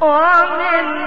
ومن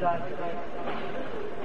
はい。